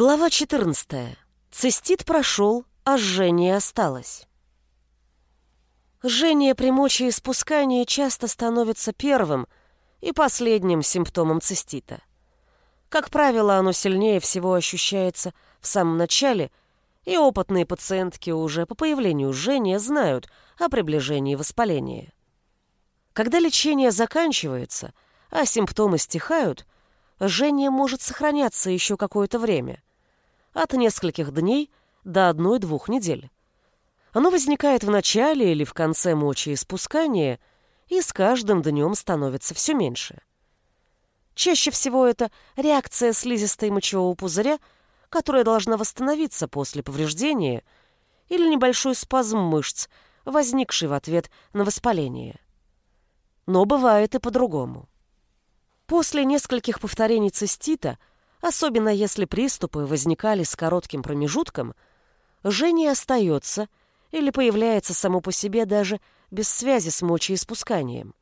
Глава 14. Цистит прошел, а жжение осталось. Жжение при мочеиспускании часто становится первым и последним симптомом цистита. Как правило, оно сильнее всего ощущается в самом начале, и опытные пациентки уже по появлению жжения знают о приближении воспаления. Когда лечение заканчивается, а симптомы стихают – жжение может сохраняться еще какое-то время, от нескольких дней до одной-двух недель. Оно возникает в начале или в конце мочеиспускания и с каждым днем становится все меньше. Чаще всего это реакция слизистой мочевого пузыря, которая должна восстановиться после повреждения, или небольшой спазм мышц, возникший в ответ на воспаление. Но бывает и по-другому. После нескольких повторений цистита, особенно если приступы возникали с коротким промежутком, жжение остается или появляется само по себе даже без связи с мочеиспусканием.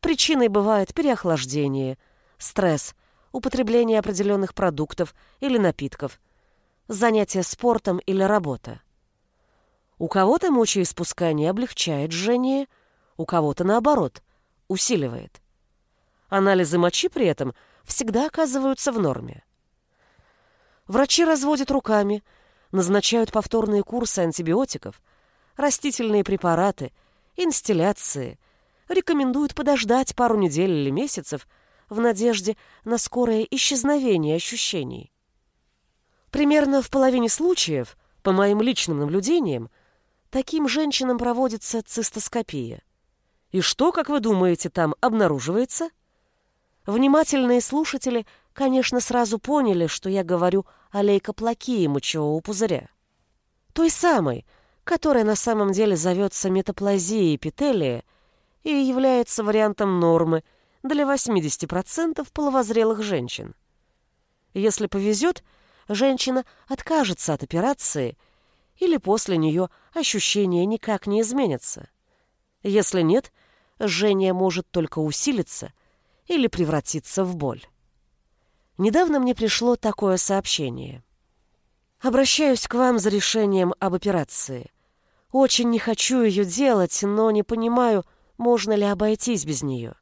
Причиной бывает переохлаждение, стресс, употребление определенных продуктов или напитков, занятие спортом или работа. У кого-то мочеиспускание облегчает жжение, у кого-то, наоборот, усиливает. Анализы мочи при этом всегда оказываются в норме. Врачи разводят руками, назначают повторные курсы антибиотиков, растительные препараты, инстилляции, рекомендуют подождать пару недель или месяцев в надежде на скорое исчезновение ощущений. Примерно в половине случаев, по моим личным наблюдениям, таким женщинам проводится цистоскопия. И что, как вы думаете, там обнаруживается? Внимательные слушатели, конечно, сразу поняли, что я говорю о лейкоплакии мочевого пузыря. Той самой, которая на самом деле зовется метаплазией эпителия и является вариантом нормы для 80% половозрелых женщин. Если повезет, женщина откажется от операции или после нее ощущения никак не изменятся. Если нет, жжение может только усилиться или превратиться в боль. Недавно мне пришло такое сообщение. Обращаюсь к вам за решением об операции. Очень не хочу ее делать, но не понимаю, можно ли обойтись без нее.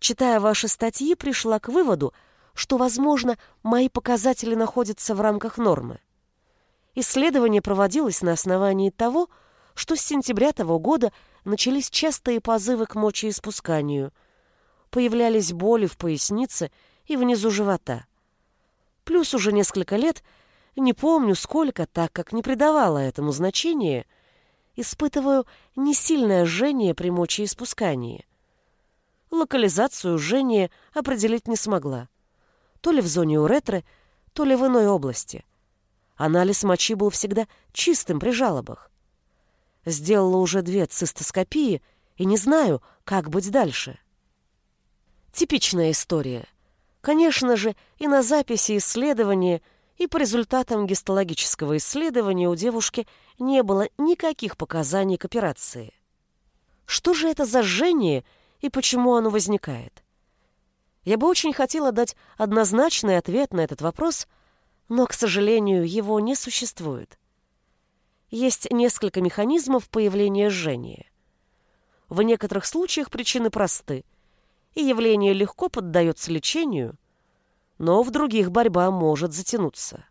Читая ваши статьи, пришла к выводу, что, возможно, мои показатели находятся в рамках нормы. Исследование проводилось на основании того, что с сентября того года начались частые позывы к мочеиспусканию – появлялись боли в пояснице и внизу живота. Плюс уже несколько лет, не помню сколько, так как не придавала этому значения, испытываю несильное жжение при мочеиспускании. Локализацию жжения определить не смогла. То ли в зоне уретры, то ли в иной области. Анализ мочи был всегда чистым при жалобах. Сделала уже две цистоскопии и не знаю, как быть дальше. Типичная история. Конечно же, и на записи исследования, и по результатам гистологического исследования у девушки не было никаких показаний к операции. Что же это за жжение и почему оно возникает? Я бы очень хотела дать однозначный ответ на этот вопрос, но, к сожалению, его не существует. Есть несколько механизмов появления жжения. В некоторых случаях причины просты – и явление легко поддается лечению, но в других борьба может затянуться.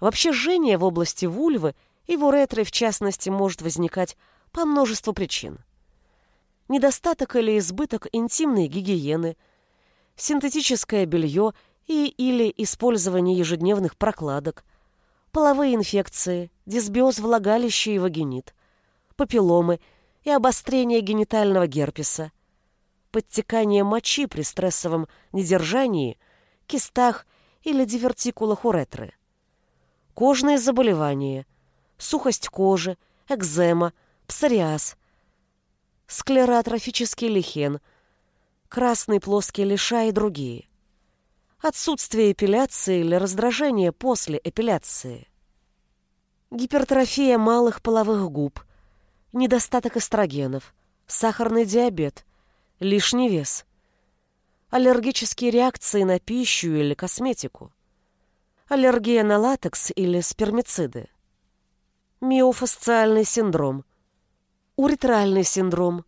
Вообще жжение в области вульвы и в уретры в частности может возникать по множеству причин. Недостаток или избыток интимной гигиены, синтетическое белье и или использование ежедневных прокладок, половые инфекции, дисбиоз влагалища и вагинит, папилломы и обострение генитального герпеса, подтекание мочи при стрессовом недержании, кистах или дивертикулах уретры. Кожные заболевания, сухость кожи, экзема, псориаз, склеротрофический лихен, красный плоский лиша и другие. Отсутствие эпиляции или раздражение после эпиляции. Гипертрофия малых половых губ, недостаток эстрогенов, сахарный диабет – лишний вес, аллергические реакции на пищу или косметику, аллергия на латекс или спермициды, миофасциальный синдром, уретральный синдром,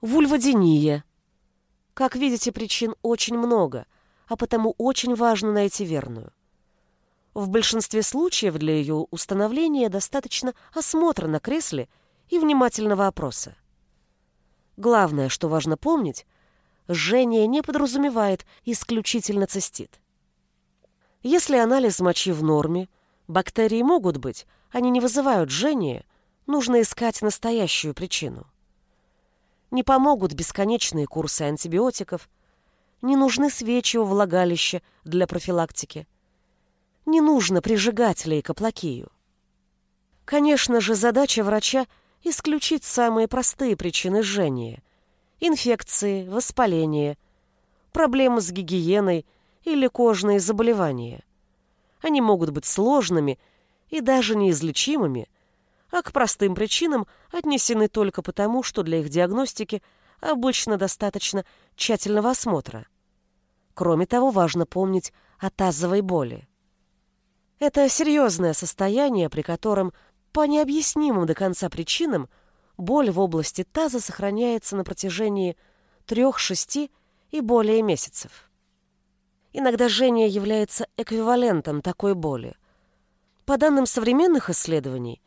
вульводиния. Как видите, причин очень много, а потому очень важно найти верную. В большинстве случаев для ее установления достаточно осмотра на кресле и внимательного опроса. Главное, что важно помнить, жжение не подразумевает исключительно цистит. Если анализ мочи в норме, бактерии могут быть, они не вызывают жжения, нужно искать настоящую причину. Не помогут бесконечные курсы антибиотиков, не нужны свечи у влагалища для профилактики. Не нужно прижигать лейкоплакию. Конечно же, задача врача – исключить самые простые причины жжения – инфекции, воспаления, проблемы с гигиеной или кожные заболевания. Они могут быть сложными и даже неизлечимыми, а к простым причинам отнесены только потому, что для их диагностики обычно достаточно тщательного осмотра. Кроме того, важно помнить о тазовой боли. Это серьезное состояние, при котором по необъяснимым до конца причинам боль в области таза сохраняется на протяжении трех-шести и более месяцев. Иногда жжение является эквивалентом такой боли – по данным современных исследований,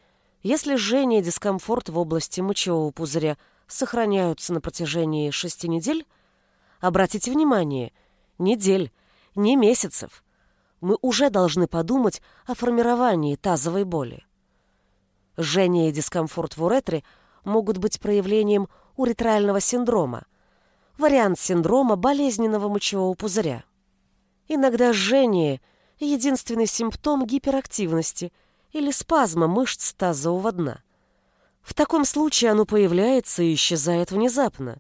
если жжение и дискомфорт в области мочевого пузыря сохраняются на протяжении шести недель, обратите внимание, недель, не месяцев, мы уже должны подумать о формировании тазовой боли. Жжение и дискомфорт в уретре могут быть проявлением уретрального синдрома, вариант синдрома болезненного мочевого пузыря. Иногда жжение единственный симптом гиперактивности или спазма мышц тазового дна. В таком случае оно появляется и исчезает внезапно,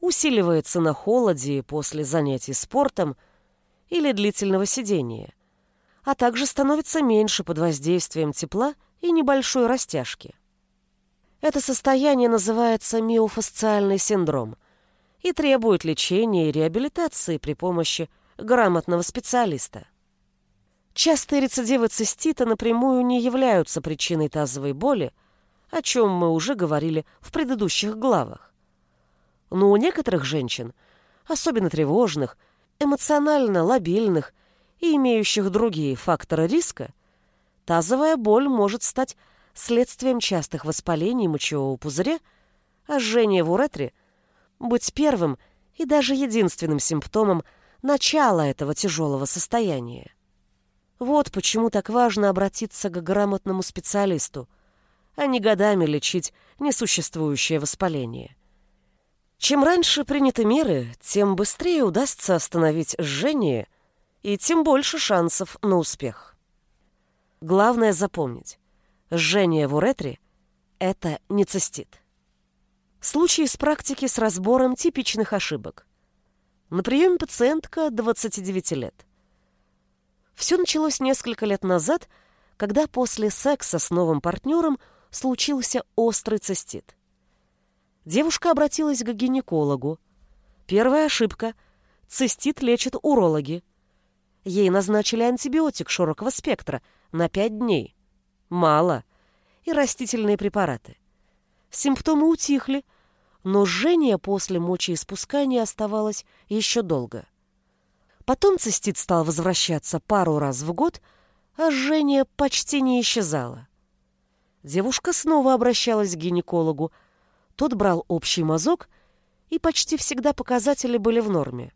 усиливается на холоде после занятий спортом или длительного сидения, а также становится меньше под воздействием тепла и небольшой растяжки. Это состояние называется миофасциальный синдром и требует лечения и реабилитации при помощи грамотного специалиста. Частые рецидивы цистита напрямую не являются причиной тазовой боли, о чем мы уже говорили в предыдущих главах. Но у некоторых женщин, особенно тревожных, эмоционально лобильных и имеющих другие факторы риска, тазовая боль может стать следствием частых воспалений мочевого пузыря, а жжение в уретре быть первым и даже единственным симптомом начала этого тяжелого состояния. Вот почему так важно обратиться к грамотному специалисту, а не годами лечить несуществующее воспаление. Чем раньше приняты меры, тем быстрее удастся остановить жжение и тем больше шансов на успех. Главное запомнить, жжение в уретре – это не цистит. Случай из практики с разбором типичных ошибок. На приеме пациентка 29 лет. Все началось несколько лет назад, когда после секса с новым партнером случился острый цистит. Девушка обратилась к гинекологу. Первая ошибка – цистит лечат урологи. Ей назначили антибиотик широкого спектра на 5 дней. Мало. И растительные препараты. Симптомы утихли, но жжение после мочеиспускания оставалось еще долго. Потом цистит стал возвращаться пару раз в год, а жжение почти не исчезало. Девушка снова обращалась к гинекологу. Тот брал общий мазок, и почти всегда показатели были в норме.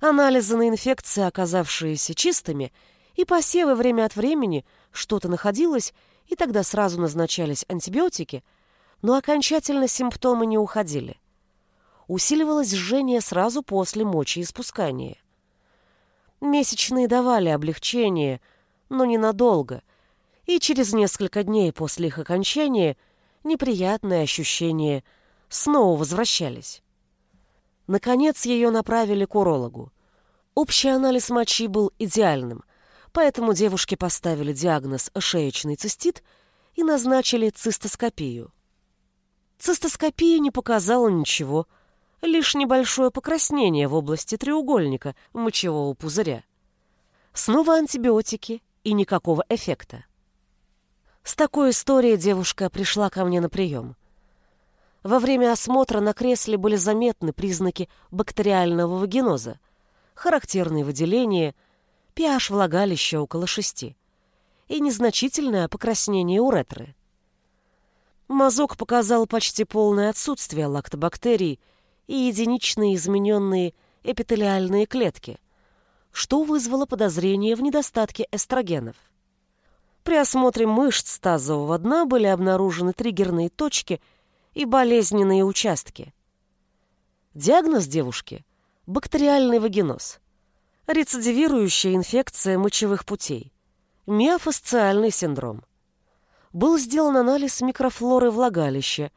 Анализы на инфекции, оказавшиеся чистыми, и посевы время от времени что-то находилось, и тогда сразу назначались антибиотики, но окончательно симптомы не уходили. Усиливалось жжение сразу после мочеиспускания. Месячные давали облегчение, но ненадолго, и через несколько дней после их окончания неприятные ощущения снова возвращались. Наконец ее направили к урологу. Общий анализ мочи был идеальным, поэтому девушке поставили диагноз шеечный цистит и назначили цистоскопию. Цистоскопия не показала ничего – лишь небольшое покраснение в области треугольника мочевого пузыря. Снова антибиотики и никакого эффекта. С такой историей девушка пришла ко мне на прием. Во время осмотра на кресле были заметны признаки бактериального вагиноза, характерные выделения, pH влагалища около шести и незначительное покраснение уретры. Мазок показал почти полное отсутствие лактобактерий и единичные измененные эпителиальные клетки, что вызвало подозрение в недостатке эстрогенов. При осмотре мышц тазового дна были обнаружены триггерные точки и болезненные участки. Диагноз девушки – бактериальный вагиноз, рецидивирующая инфекция мочевых путей, миофасциальный синдром – был сделан анализ микрофлоры влагалища,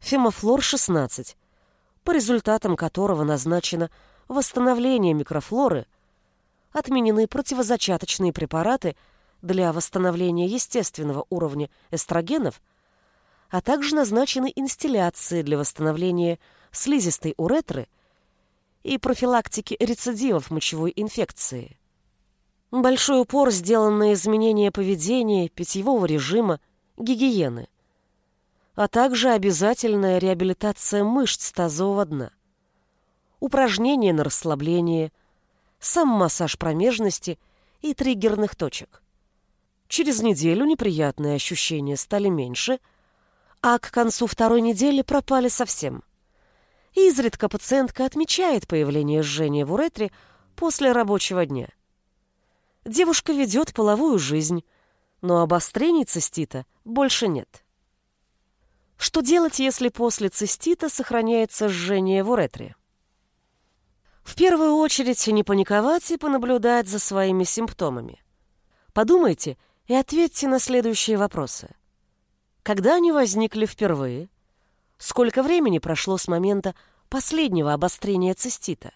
фемофлор-16, по результатам которого назначено восстановление микрофлоры, отменены противозачаточные препараты для восстановления естественного уровня эстрогенов, а также назначены инстилляции для восстановления слизистой уретры и профилактики рецидивов мочевой инфекции. Большой упор сделан на изменение поведения, питьевого режима, гигиены, а также обязательная реабилитация мышц тазового дна, упражнения на расслабление, сам массаж промежности и триггерных точек. Через неделю неприятные ощущения стали меньше, а к концу второй недели пропали совсем. Изредка пациентка отмечает появление жжения в уретре после рабочего дня. Девушка ведет половую жизнь, но обострений цистита больше нет. Что делать, если после цистита сохраняется жжение в уретре? В первую очередь не паниковать и понаблюдать за своими симптомами. Подумайте и ответьте на следующие вопросы. Когда они возникли впервые? Сколько времени прошло с момента последнего обострения цистита?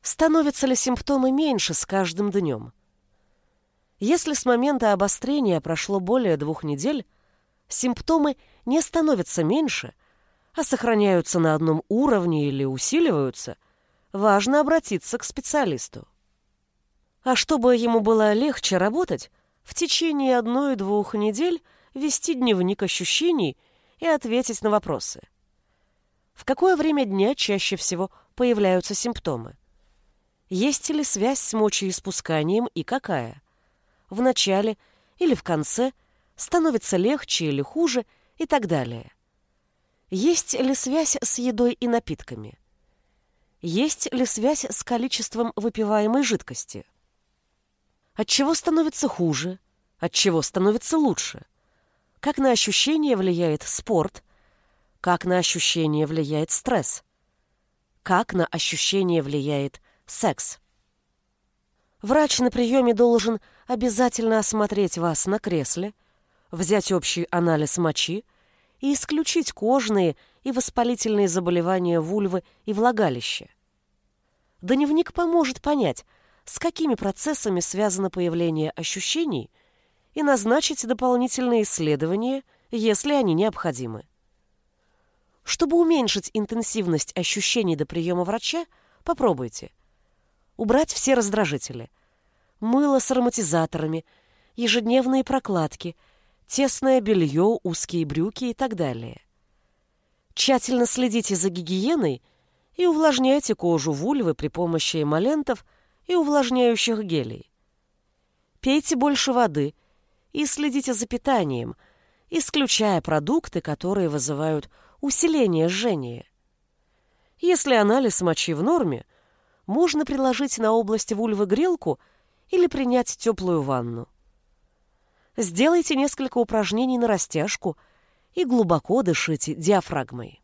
Становятся ли симптомы меньше с каждым днем? Если с момента обострения прошло более двух недель, симптомы не становятся меньше, а сохраняются на одном уровне или усиливаются, важно обратиться к специалисту. А чтобы ему было легче работать, в течение одной-двух недель вести дневник ощущений и ответить на вопросы. В какое время дня чаще всего появляются симптомы? Есть ли связь с мочеиспусканием и какая? в начале или в конце, становится легче или хуже и так далее. Есть ли связь с едой и напитками? Есть ли связь с количеством выпиваемой жидкости? От чего становится хуже? От чего становится лучше? Как на ощущение влияет спорт? Как на ощущение влияет стресс? Как на ощущение влияет секс? Врач на приеме должен обязательно осмотреть вас на кресле, взять общий анализ мочи и исключить кожные и воспалительные заболевания вульвы и влагалища. Дневник поможет понять, с какими процессами связано появление ощущений и назначить дополнительные исследования, если они необходимы. Чтобы уменьшить интенсивность ощущений до приема врача, попробуйте – убрать все раздражители. Мыло с ароматизаторами, ежедневные прокладки, тесное белье, узкие брюки и так далее. Тщательно следите за гигиеной и увлажняйте кожу вульвы при помощи эмолентов и увлажняющих гелей. Пейте больше воды и следите за питанием, исключая продукты, которые вызывают усиление жжения. Если анализ мочи в норме, можно приложить на область вульвы грелку или принять теплую ванну. Сделайте несколько упражнений на растяжку и глубоко дышите диафрагмой.